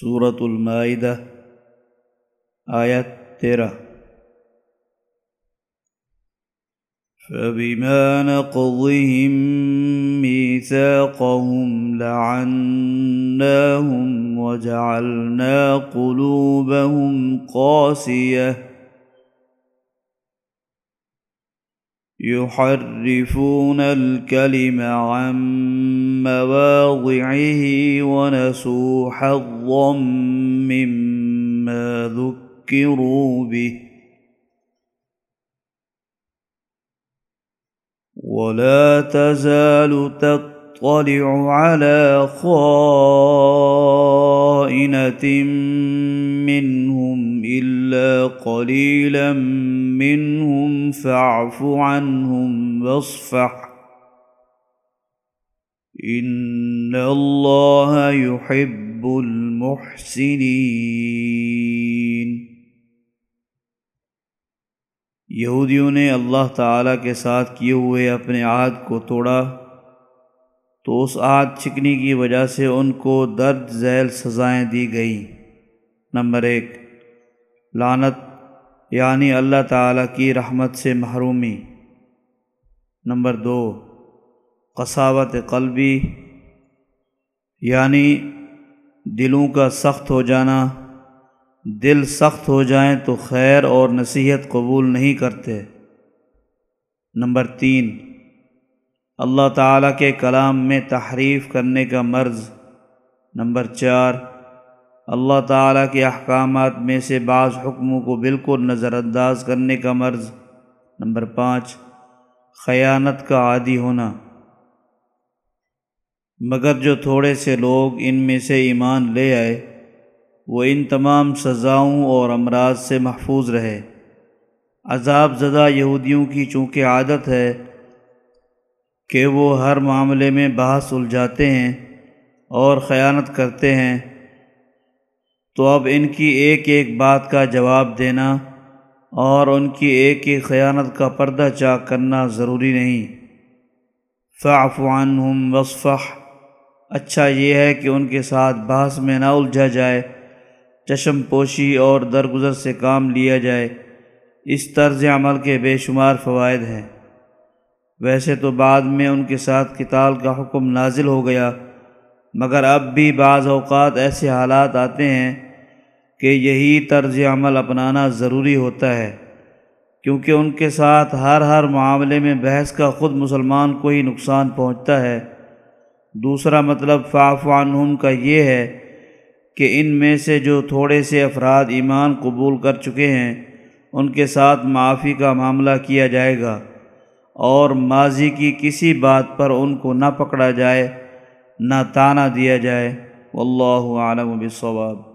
صورت المائدہ آیت تیرہ فبما نقضهم ميثاقهم لعناهم وجعلنا قلوبهم قاسيه يحرفون الكلم عن مواضعه ونسوا حظا مما ذكروا به. ولا تزال تطلع على خائنة منهم إلا قليلا منهم فاعف عنهم واصفح. إن الله يحب المحسنين. یہودیوں نے اللہ تعالیٰ کے ساتھ کیے ہوئے اپنے عہد کو توڑا تو اس عہد چکنی کی وجہ سے ان کو درد ذیل سزائیں دی گئیں. نمبر ایک لانت یعنی اللہ تعالیٰ کی رحمت سے محرومی۔ نمبر دو قصاوت قلبی یعنی دلوں کا سخت ہو جانا۔ دل سخت ہو جائیں تو خیر اور نصیحت قبول نہیں کرتے۔ نمبر تین، اللہ تعالیٰ کے کلام میں تحریف کرنے کا مرض۔ نمبر چار اللہ تعالیٰ کے احکامات میں سے بعض حکموں کو بالکل نظر انداز کرنے کا مرض۔ نمبر پانچ، خیانت کا عادی ہونا۔ مگر جو تھوڑے سے لوگ ان میں سے ایمان لے آئے، وہ ان تمام سزاؤں اور امراض سے محفوظ رہے۔ عذاب زدہ یہودیوں کی چونکہ عادت ہے کہ وہ ہر معاملے میں بحث الجھاتے ہیں اور خیانت کرتے ہیں تو اب ان کی ایک ایک بات کا جواب دینا اور ان کی ایک ایک خیانت کا پردہ چاک کرنا ضروری نہیں۔ فعف عنہم وصفح اچھا یہ ہے کہ ان کے ساتھ بحث میں نہ الجھا جائے، چشم پوشی اور درگزر سے کام لیا جائے۔ اس طرز عمل کے بے شمار فوائد ہیں۔ ویسے تو بعد میں ان کے ساتھ کتال کا حکم نازل ہو گیا۔ مگر اب بھی بعض اوقات ایسے حالات آتے ہیں کہ یہی طرز عمل اپنانا ضروری ہوتا ہے، کیونکہ ان کے ساتھ ہر ہر معاملے میں بحث کا خود مسلمان کو ہی نقصان پہنچتا ہے۔ دوسرا مطلب فاف عنہم کا یہ ہے کہ ان میں سے جو تھوڑے سے افراد ایمان قبول کر چکے ہیں، ان کے ساتھ معافی کا معاملہ کیا جائے گا اور ماضی کی کسی بات پر ان کو نہ پکڑا جائے۔ نہ تانا دیا جائے۔ واللہ عالم بالصواب۔